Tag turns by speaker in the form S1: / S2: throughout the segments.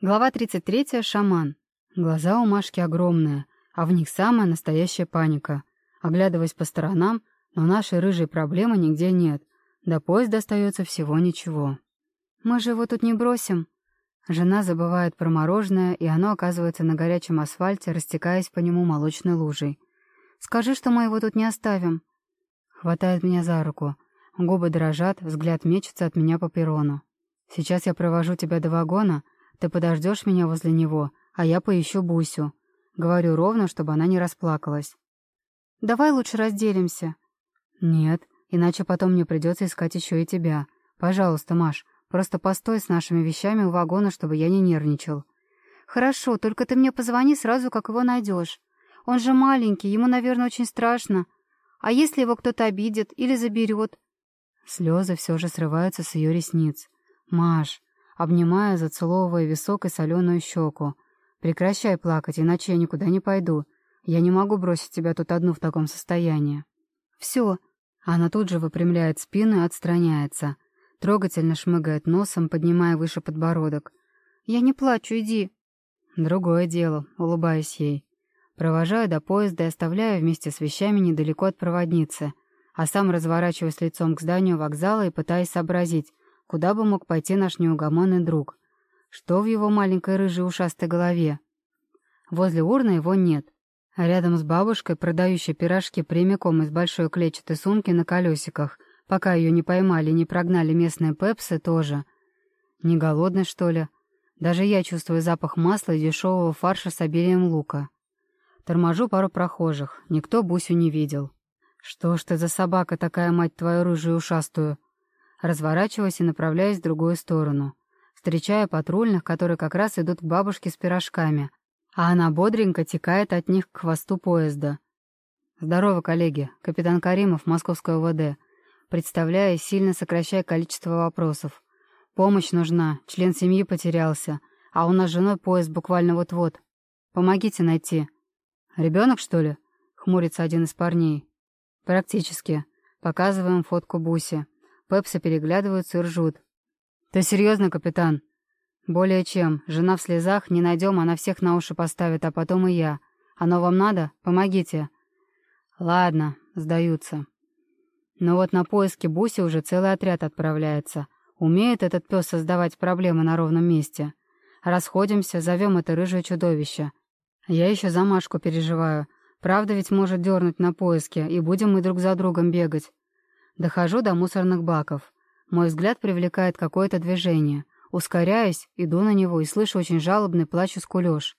S1: Глава 33. Шаман. Глаза у Машки огромные, а в них самая настоящая паника. Оглядываясь по сторонам, но нашей рыжей проблемы нигде нет. До поезда остается всего ничего. «Мы же его тут не бросим». Жена забывает про мороженое, и оно оказывается на горячем асфальте, растекаясь по нему молочной лужей. «Скажи, что мы его тут не оставим». Хватает меня за руку. Губы дрожат, взгляд мечется от меня по перрону. «Сейчас я провожу тебя до вагона», ты подождешь меня возле него, а я поищу Бусю. Говорю ровно, чтобы она не расплакалась. Давай лучше разделимся. Нет, иначе потом мне придется искать еще и тебя. Пожалуйста, Маш, просто постой с нашими вещами у вагона, чтобы я не нервничал. Хорошо, только ты мне позвони сразу, как его найдешь. Он же маленький, ему, наверное, очень страшно. А если его кто-то обидит или заберет? Слезы все же срываются с ее ресниц. «Маш, обнимая, зацеловывая висок и соленую щеку. «Прекращай плакать, иначе я никуда не пойду. Я не могу бросить тебя тут одну в таком состоянии». «Все». Она тут же выпрямляет спину и отстраняется. Трогательно шмыгает носом, поднимая выше подбородок. «Я не плачу, иди». «Другое дело», — улыбаюсь ей. Провожаю до поезда и оставляю вместе с вещами недалеко от проводницы, а сам разворачиваюсь лицом к зданию вокзала и пытаюсь сообразить, Куда бы мог пойти наш неугомонный друг? Что в его маленькой рыжей ушастой голове? Возле урны его нет. А рядом с бабушкой, продающей пирожки прямиком из большой клетчатой сумки на колесиках, пока ее не поймали и не прогнали местные пепсы, тоже. Не голодный, что ли? Даже я чувствую запах масла и дешевого фарша с обилием лука. Торможу пару прохожих. Никто Бусю не видел. Что ж ты за собака такая, мать твою, рыжую ушастую? Разворачиваюсь и направляюсь в другую сторону. Встречаю патрульных, которые как раз идут к бабушке с пирожками, а она бодренько текает от них к хвосту поезда. «Здорово, коллеги. Капитан Каримов, Московское ОВД. Представляю, сильно сокращая количество вопросов. Помощь нужна, член семьи потерялся, а у нас с женой поезд буквально вот-вот. Помогите найти». «Ребенок, что ли?» — хмурится один из парней. «Практически. Показываем фотку Буси. Пепси переглядываются и ржут. «Ты серьезно, капитан?» «Более чем. Жена в слезах, не найдем, она всех на уши поставит, а потом и я. Оно вам надо? Помогите». «Ладно», — сдаются. Но вот на поиски Буси уже целый отряд отправляется. Умеет этот пес создавать проблемы на ровном месте. Расходимся, зовем это рыжее чудовище. Я еще за Машку переживаю. Правда ведь может дернуть на поиски, и будем мы друг за другом бегать. Дохожу до мусорных баков. Мой взгляд привлекает какое-то движение. Ускоряюсь, иду на него и слышу очень жалобный плач и скулёж.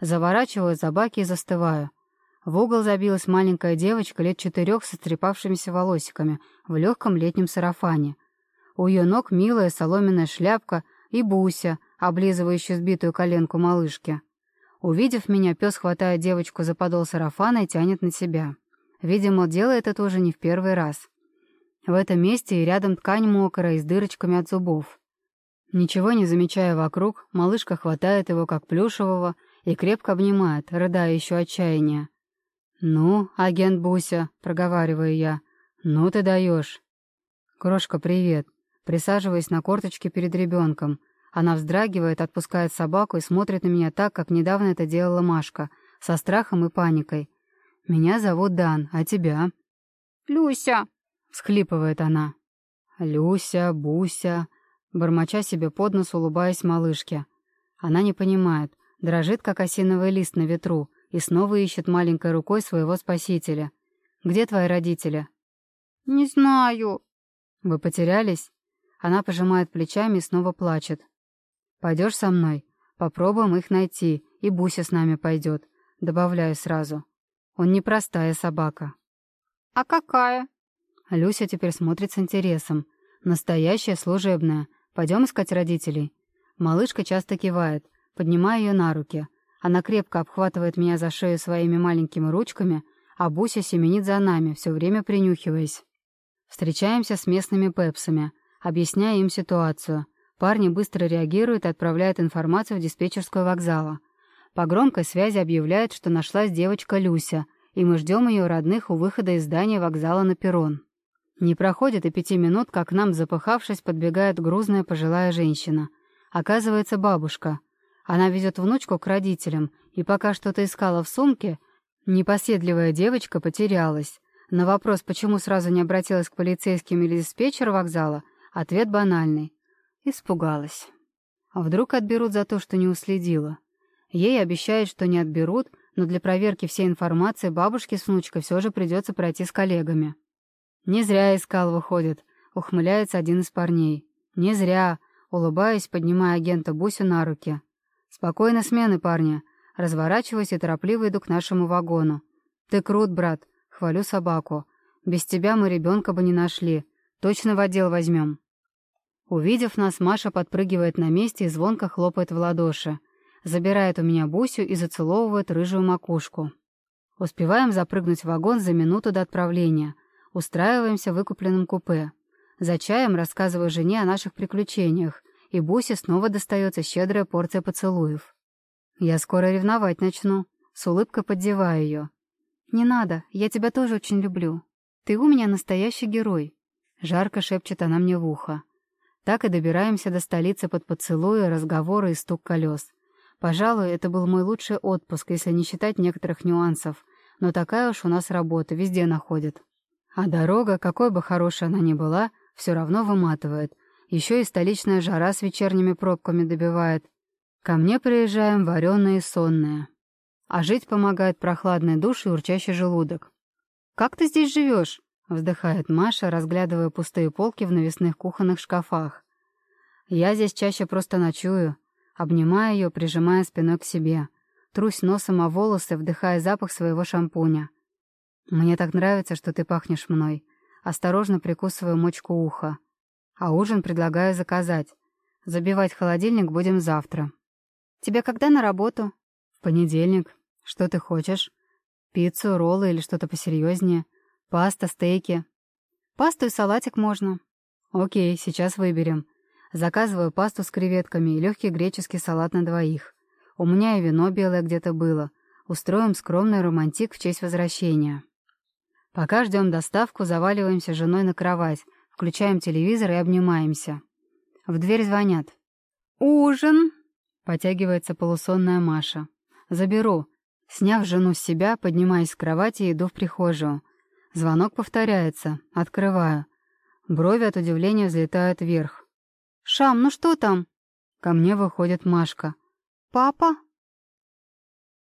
S1: Заворачиваю за баки и застываю. В угол забилась маленькая девочка лет четырех с истрепавшимися волосиками в легком летнем сарафане. У ее ног милая соломенная шляпка и Буся, облизывающая сбитую коленку малышки. Увидев меня, пес хватает девочку за подол сарафана и тянет на себя. Видимо, делает это уже не в первый раз. В этом месте и рядом ткань мокрая с дырочками от зубов. Ничего не замечая вокруг, малышка хватает его как плюшевого и крепко обнимает, рыдая еще отчаяние. «Ну, агент Буся», — проговариваю я, — «ну ты даешь». «Крошка, привет». Присаживаясь на корточке перед ребенком. Она вздрагивает, отпускает собаку и смотрит на меня так, как недавно это делала Машка, со страхом и паникой. «Меня зовут Дан, а тебя?»
S2: «Люся»,
S1: всхлипывает она. «Люся, Буся», бормоча себе под нос, улыбаясь малышке. Она не понимает, дрожит, как осиновый лист на ветру, и снова ищет маленькой рукой своего спасителя. «Где твои родители?»
S2: «Не знаю».
S1: «Вы потерялись?» Она пожимает плечами и снова плачет. «Пойдешь со мной? Попробуем их найти, и Буся с нами пойдет», добавляю сразу. «Он не простая собака».
S2: «А какая?»
S1: Люся теперь смотрит с интересом. Настоящая служебная. Пойдем искать родителей. Малышка часто кивает, поднимая ее на руки. Она крепко обхватывает меня за шею своими маленькими ручками, а Буся семенит за нами, все время принюхиваясь. Встречаемся с местными пепсами, объясняя им ситуацию. Парни быстро реагируют и отправляют информацию в диспетчерскую вокзала. По громкой связи объявляют, что нашлась девочка Люся, и мы ждем ее родных у выхода из здания вокзала на перрон. Не проходит и пяти минут, как к нам, запыхавшись, подбегает грузная пожилая женщина. Оказывается, бабушка. Она везет внучку к родителям, и пока что-то искала в сумке, непоседливая девочка потерялась. На вопрос, почему сразу не обратилась к полицейским или диспетчеру вокзала, ответ банальный. Испугалась. А вдруг отберут за то, что не уследила? Ей обещают, что не отберут, но для проверки всей информации бабушке с внучкой все же придется пройти с коллегами. «Не зря искал, выходит», — ухмыляется один из парней. «Не зря», — улыбаясь, поднимая агента Бусю на руки. «Спокойно смены, парни». Разворачиваюсь и торопливо иду к нашему вагону. «Ты крут, брат», — хвалю собаку. «Без тебя мы ребенка бы не нашли. Точно в отдел возьмем». Увидев нас, Маша подпрыгивает на месте и звонко хлопает в ладоши. Забирает у меня Бусю и зацеловывает рыжую макушку. Успеваем запрыгнуть в вагон за минуту до отправления. Устраиваемся в выкупленном купе. За чаем рассказываю жене о наших приключениях, и Бусе снова достается щедрая порция поцелуев. Я скоро ревновать начну. С улыбкой поддеваю ее. «Не надо, я тебя тоже очень люблю. Ты у меня настоящий герой», — жарко шепчет она мне в ухо. Так и добираемся до столицы под поцелуи, разговоры и стук колес. Пожалуй, это был мой лучший отпуск, если не считать некоторых нюансов. Но такая уж у нас работа, везде находит. А дорога, какой бы хорошей она ни была, все равно выматывает. Еще и столичная жара с вечерними пробками добивает. Ко мне приезжаем вареные и сонные. А жить помогает прохладный душ и урчащий желудок. «Как ты здесь живешь?» — вздыхает Маша, разглядывая пустые полки в навесных кухонных шкафах. «Я здесь чаще просто ночую», обнимая ее, прижимая спиной к себе. Трусь носом о волосы, вдыхая запах своего шампуня. «Мне так нравится, что ты пахнешь мной». Осторожно прикусываю мочку уха. А ужин предлагаю заказать. Забивать холодильник будем завтра. «Тебе когда на работу?» «В понедельник. Что ты хочешь? Пиццу, роллы или что-то посерьезнее?» Паста, стейки. Пасту и салатик можно. Окей, сейчас выберем. Заказываю пасту с креветками и легкий греческий салат на двоих. У меня и вино белое где-то было. Устроим скромный романтик в честь возвращения. Пока ждем доставку, заваливаемся с женой на кровать, включаем телевизор и обнимаемся. В дверь звонят.
S2: «Ужин!»
S1: — потягивается полусонная Маша. «Заберу». Сняв жену с себя, поднимаюсь с кровати и иду в прихожую. Звонок повторяется. Открываю. Брови от удивления взлетают вверх.
S2: «Шам, ну что там?»
S1: Ко мне выходит Машка.
S2: «Папа?»